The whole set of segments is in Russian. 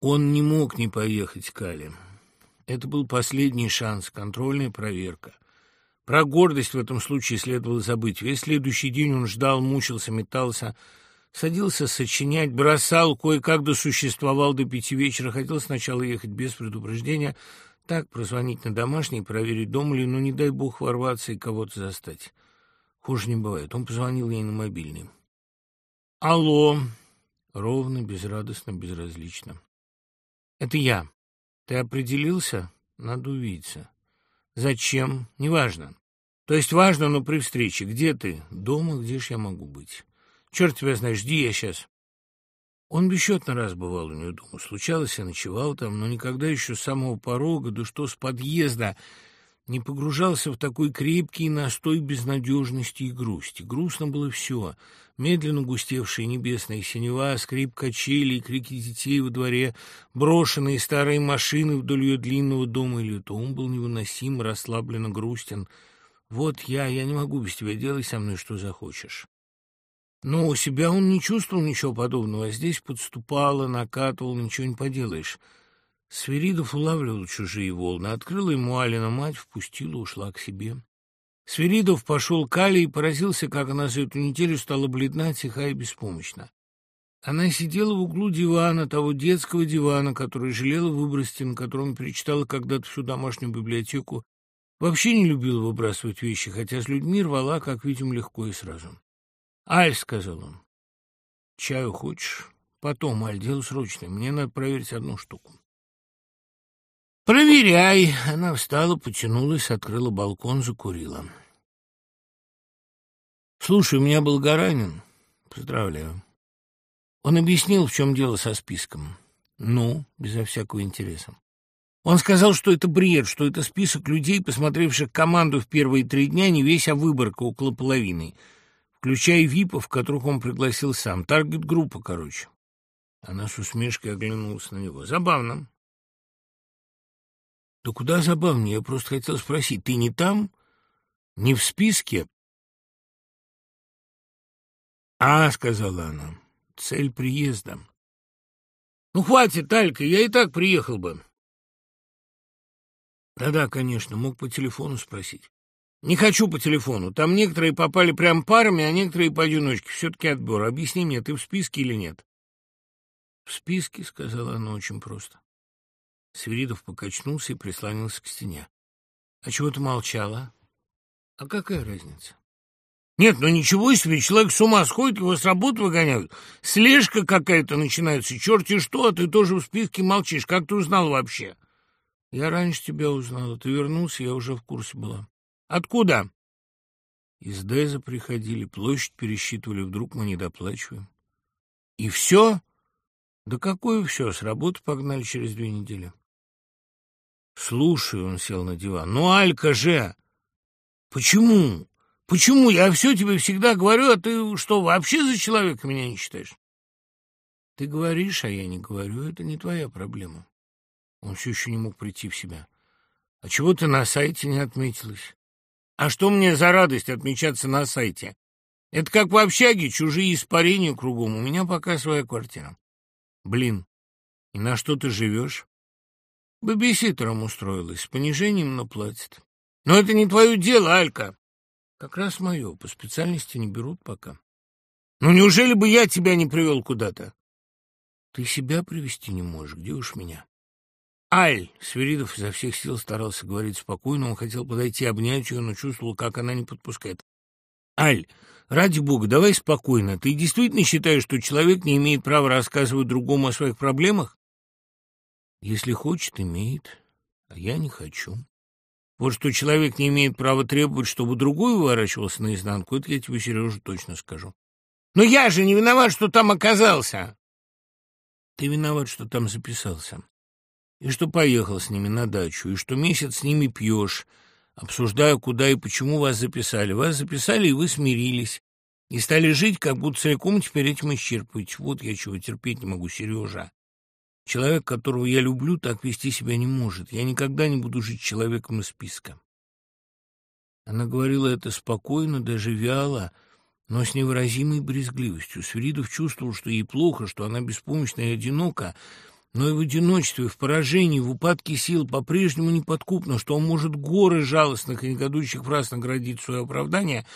Он не мог не поехать к Але. Это был последний шанс, контрольная проверка. Про гордость в этом случае следовало забыть. Весь следующий день он ждал, мучился, метался, садился сочинять, бросал, кое-как досуществовал до пяти вечера, хотел сначала ехать без предупреждения, так, прозвонить на домашний, проверить, дома ли, но не дай бог ворваться и кого-то застать. Хуже не бывает. Он позвонил ей на мобильный. «Алло!» Ровно, безрадостно, безразлично. «Это я. Ты определился? Надо увидеться». «Зачем? Неважно. То есть важно, но при встрече. Где ты? Дома? Где ж я могу быть? Черт тебя знает, жди я сейчас». Он бесчетно раз бывал у нее дома. Случалось, я ночевал там, но никогда еще с самого порога, да что с подъезда, не погружался в такой крепкий настой безнадежности и грусти. Грустно было все. Медленно густевшая небесная синева, скрип качелей, крики детей во дворе, брошенные старые машины вдоль ее длинного дома, или то ум был невыносим, расслабленно грустен. «Вот я, я не могу без тебя, делай со мной что захочешь». Но у себя он не чувствовал ничего подобного, а здесь подступало, накатывал, ничего не поделаешь. Сверидов улавливал чужие волны, открыла ему Алина мать, впустила, ушла к себе. Сверидов пошел к Али и поразился, как она за эту неделю стала бледна, тиха и беспомощна. Она сидела в углу дивана, того детского дивана, который жалела выбросить, на котором перечитала когда-то всю домашнюю библиотеку. Вообще не любила выбрасывать вещи, хотя с людьми рвала, как видим, легко и сразу. «Аль», — сказал он, — «чаю хочешь?» «Потом, Аль, дело срочное, мне надо проверить одну штуку». «Проверяй!» — она встала, потянулась, открыла балкон, закурила. «Слушай, у меня был Гаранин. Поздравляю». Он объяснил, в чем дело со списком. Ну, безо всякого интереса. Он сказал, что это бред, что это список людей, посмотревших команду в первые три дня, не весь, а выборка около половины — включая випов, которых он пригласил сам. Таргет-группа, короче. Она с усмешкой оглянулась на него. Забавно. Да куда забавнее? Я просто хотел спросить, ты не там? Не в списке? А, сказала она, цель приезда. Ну, хватит, Алька, я и так приехал бы. Да-да, конечно, мог по телефону спросить. Не хочу по телефону. Там некоторые попали прям парами, а некоторые поодиночке. Все-таки отбор. Объясни мне, ты в списке или нет? В списке, сказала она очень просто. Свиридов покачнулся и прислонился к стене. А чего ты молчала? А какая разница? Нет, ну ничего себе, человек с ума сходит, его с работы выгоняют. Слежка какая-то начинается, черти что, а ты тоже в списке молчишь. Как ты узнал вообще? Я раньше тебя узнала. Ты вернулся, я уже в курсе была. Откуда? Из Деза приходили, площадь пересчитывали, вдруг мы не доплачиваем. И все? Да какое все, с работы погнали через две недели. Слушай, он сел на диван. Ну, Алька же! Почему? Почему? Я все тебе всегда говорю, а ты что, вообще за человека меня не считаешь? Ты говоришь, а я не говорю. Это не твоя проблема. Он все еще не мог прийти в себя. А чего ты на сайте не отметилась? А что мне за радость отмечаться на сайте? Это как в общаге, чужие испарения кругом. У меня пока своя квартира. Блин, и на что ты живешь? Бэбиситером устроилась, с понижением, но платит. Но это не твое дело, Алька. Как раз мое, по специальности не берут пока. Ну неужели бы я тебя не привел куда-то? Ты себя привести не можешь, где уж меня? «Аль!» — Сверидов изо всех сил старался говорить спокойно. Он хотел подойти обнять ее, но чувствовал, как она не подпускает. «Аль, ради бога, давай спокойно. Ты действительно считаешь, что человек не имеет права рассказывать другому о своих проблемах?» «Если хочет, имеет, а я не хочу. Вот что человек не имеет права требовать, чтобы другой выворачивался наизнанку, это я тебе, Сережа, точно скажу. Но я же не виноват, что там оказался!» «Ты виноват, что там записался и что поехал с ними на дачу, и что месяц с ними пьешь, обсуждая, куда и почему вас записали. Вас записали, и вы смирились, и стали жить, как будто целиком теперь этим исчерпываете. Вот я чего терпеть не могу, Сережа. Человек, которого я люблю, так вести себя не может. Я никогда не буду жить человеком из списка. Она говорила это спокойно, даже вяло, но с невыразимой брезгливостью. Свиридов чувствовал, что ей плохо, что она беспомощна и одинока, но и в одиночестве, в поражении, в упадке сил по-прежнему неподкупно, что он может горы жалостных и негодующих фраз наградить свое оправдание,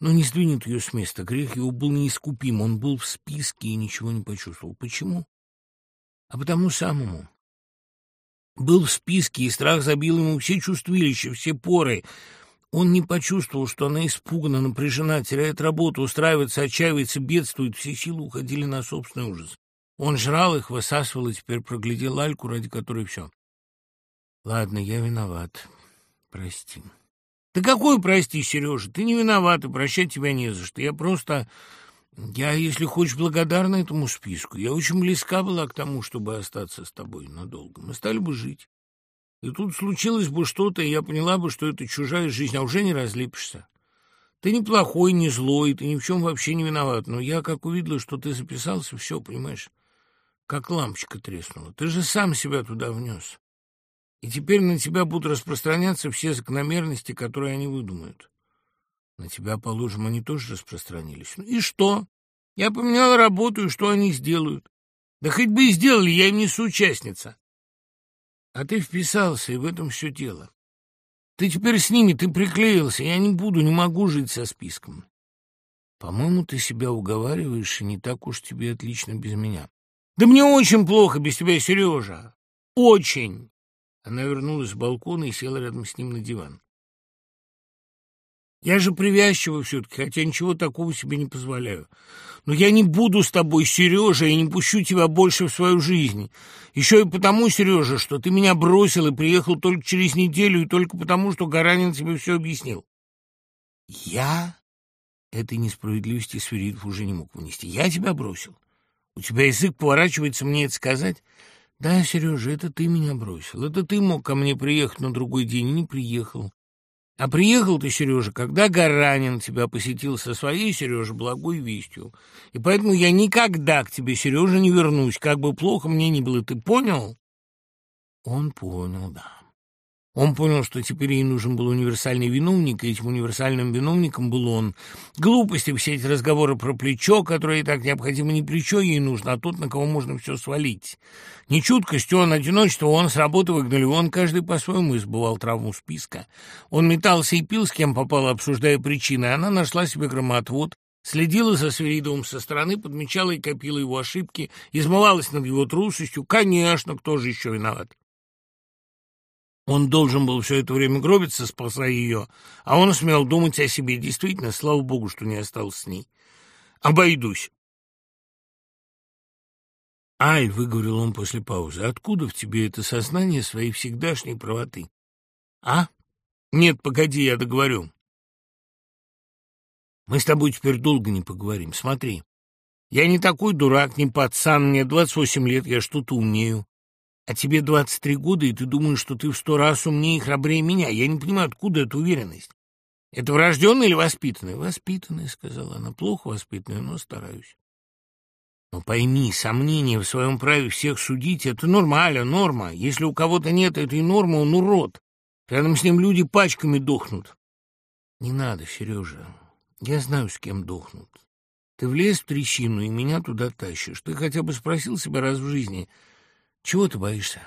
но не сдвинет ее с места. Грех его был неискупим, он был в списке и ничего не почувствовал. Почему? А потому самому. Был в списке, и страх забил ему все чувствилища, все поры. Он не почувствовал, что она испугана, напряжена, теряет работу, устраивается, отчаивается, бедствует. Все силы уходили на собственный ужас. Он жрал их, высасывал и теперь проглядел Альку, ради которой все. Ладно, я виноват. Прости. Да какой прости, Сережа? Ты не виноват, и прощать тебя не за что. Я просто... Я, если хочешь, благодарна этому списку. Я очень близка была к тому, чтобы остаться с тобой надолго. Мы стали бы жить. И тут случилось бы что-то, и я поняла бы, что это чужая жизнь, а уже не разлепишься. Ты не плохой, не злой, ты ни в чем вообще не виноват. Но я, как увидела, что ты записался, все, понимаешь как лампочка треснула. Ты же сам себя туда внес. И теперь на тебя будут распространяться все закономерности, которые они выдумают. На тебя, положим, они тоже распространились. Ну и что? Я поменяла работу, и что они сделают? Да хоть бы и сделали, я им не соучастница. А ты вписался, и в этом все дело. Ты теперь с ними, ты приклеился. Я не буду, не могу жить со списком. По-моему, ты себя уговариваешь, и не так уж тебе отлично без меня. «Да мне очень плохо без тебя, Сережа! Очень!» Она вернулась с балкона и села рядом с ним на диван. «Я же привязчива все-таки, хотя ничего такого себе не позволяю. Но я не буду с тобой, Сережа, и не пущу тебя больше в свою жизнь. Еще и потому, Сережа, что ты меня бросил и приехал только через неделю, и только потому, что Гаранин тебе все объяснил». «Я?» Этой несправедливости Сверидов уже не мог вынести. «Я тебя бросил?» У тебя язык поворачивается мне это сказать? Да, Сережа, это ты меня бросил. Это ты мог ко мне приехать на другой день и не приехал. А приехал ты, Сережа, когда Гаранин тебя посетил со своей, Сережа, благой вестью. И поэтому я никогда к тебе, Сережа, не вернусь, как бы плохо мне ни было. Ты понял? Он понял, да. Он понял, что теперь ей нужен был универсальный виновник, и этим универсальным виновником был он. Глупости все эти разговоры про плечо, которое и так необходимо не плечо ей нужно, а тот, на кого можно все свалить. Не чуткостью, он одиночество, он с работы выгнали, он каждый по-своему избывал травму списка. Он метался и пил, с кем попал, обсуждая причины, она нашла себе громоотвод, Следила за Свиридовым со стороны, подмечала и копила его ошибки, измывалась над его трусостью. Конечно, кто же еще виноват? Он должен был все это время гробиться, спасая ее, а он смел думать о себе. Действительно, слава богу, что не остался с ней. Обойдусь. «Ай», — выговорил он после паузы, — «откуда в тебе это сознание своей всегдашней правоты?» «А? Нет, погоди, я договорю. Мы с тобой теперь долго не поговорим. Смотри, я не такой дурак, не пацан, мне двадцать восемь лет, я что-то умею. А тебе 23 года, и ты думаешь, что ты в сто раз умнее и храбрее меня. Я не понимаю, откуда эта уверенность. Это врожденная или воспитанная? Воспитанная, сказала она. Плохо воспитанная, но стараюсь. Но пойми, сомнение в своем праве всех судить — это нормально, норма. Если у кого-то нет этой нормы, он урод. Рядом с ним люди пачками дохнут. Не надо, Сережа. Я знаю, с кем дохнут. Ты влез в трещину и меня туда тащишь. Ты хотя бы спросил себя раз в жизни — чего ты боишься?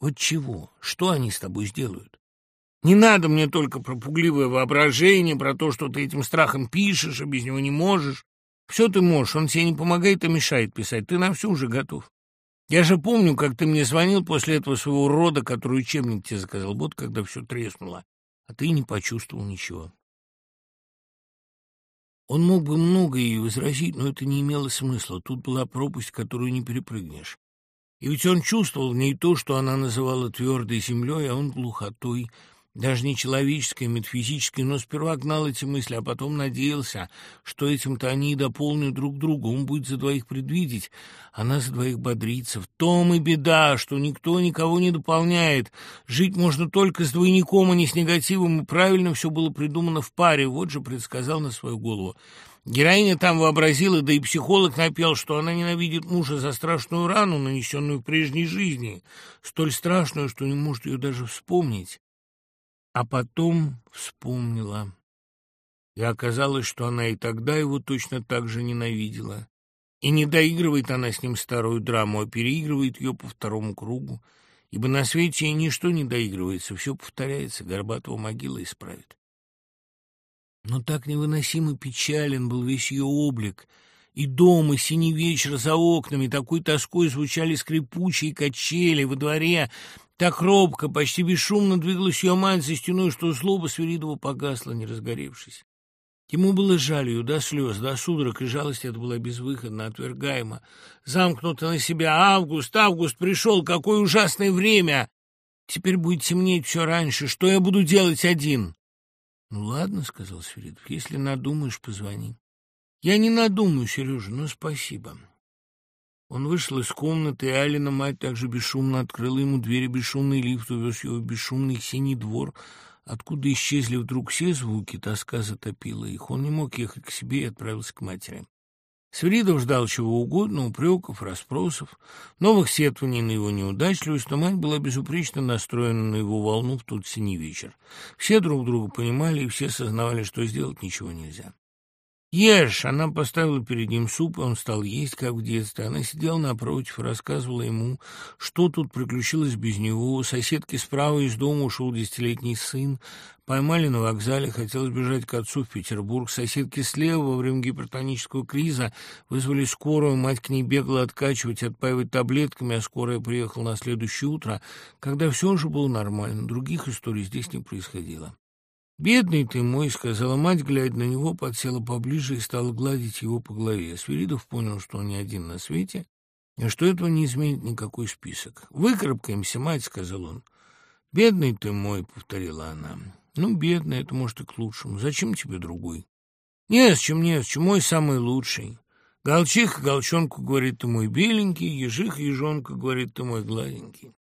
Вот чего? Что они с тобой сделают? Не надо мне только про пугливое воображение, про то, что ты этим страхом пишешь, а без него не можешь. Все ты можешь, он тебе не помогает, а мешает писать. Ты на все уже готов. Я же помню, как ты мне звонил после этого своего рода, который учебник тебе заказал, вот когда все треснуло, а ты не почувствовал ничего. Он мог бы много ей возразить, но это не имело смысла. Тут была пропасть, которую не перепрыгнешь. И ведь он чувствовал в ней то, что она называла твердой землей, а он глухотой, даже не человеческой, метафизической, но сперва гнал эти мысли, а потом надеялся, что этим-то они и дополнят друг друга. Он будет за двоих предвидеть, она за двоих бодриться. В том и беда, что никто никого не дополняет. Жить можно только с двойником, а не с негативом, и правильно все было придумано в паре. Вот же предсказал на свою голову. Героиня там вообразила, да и психолог напел, что она ненавидит мужа за страшную рану, нанесенную в прежней жизни, столь страшную, что не может ее даже вспомнить. А потом вспомнила. И оказалось, что она и тогда его точно так же ненавидела. И не доигрывает она с ним старую драму, а переигрывает ее по второму кругу, ибо на свете ничто не доигрывается, все повторяется, Горбатова могила исправит. Но так невыносимо печален был весь ее облик, и дом, и синий вечер за окнами, такой тоской звучали скрипучие качели во дворе, так робко, почти бесшумно двигалась ее мать за стеной, что злоба Свиридова погасла, не разгоревшись. Ему было жаль ее до слез, до судорог, и жалость эта была безвыходна, отвергаема. Замкнута на себя. «Август, август пришел! Какое ужасное время! Теперь будет темнеть все раньше. Что я буду делать один?» «Ну ладно», — сказал Свиридов, — «если надумаешь, позвони». «Я не надумаю, Сережа, но спасибо». Он вышел из комнаты, и Алина, мать, также бесшумно открыла ему двери, бесшумный лифт увез его в бесшумный синий двор, откуда исчезли вдруг все звуки, тоска затопила их. Он не мог ехать к себе и отправился к матери. Свиридов ждал чего угодно, упреков, расспросов, новых сетваний на его неудачливость, но мать была безупречно настроена на его волну в тот синий вечер. Все друг друга понимали, и все сознавали, что сделать ничего нельзя. «Ешь!» Она поставила перед ним суп, и он стал есть, как в детстве. Она сидела напротив, рассказывала ему, что тут приключилось без него. Соседки справа из дома ушел десятилетний сын. Поймали на вокзале, хотел сбежать к отцу в Петербург. Соседки слева во время гипертонического криза вызвали скорую. Мать к ней бегала откачивать, отпаивать таблетками, а скорая приехала на следующее утро, когда все уже было нормально. Других историй здесь не происходило. «Бедный ты мой», — сказала мать, глядя на него, подсела поближе и стала гладить его по голове. Свиридов понял, что он не один на свете, и что этого не изменит никакой список. «Выкарабкаемся, мать», — сказал он. «Бедный ты мой», — повторила она. «Ну, бедный, это может и к лучшему. Зачем тебе другой?» «Не с чем, не с чем, мой самый лучший». Голчиха голчонку говорит, ты мой беленький, ежиха ежонка говорит, ты мой гладенький.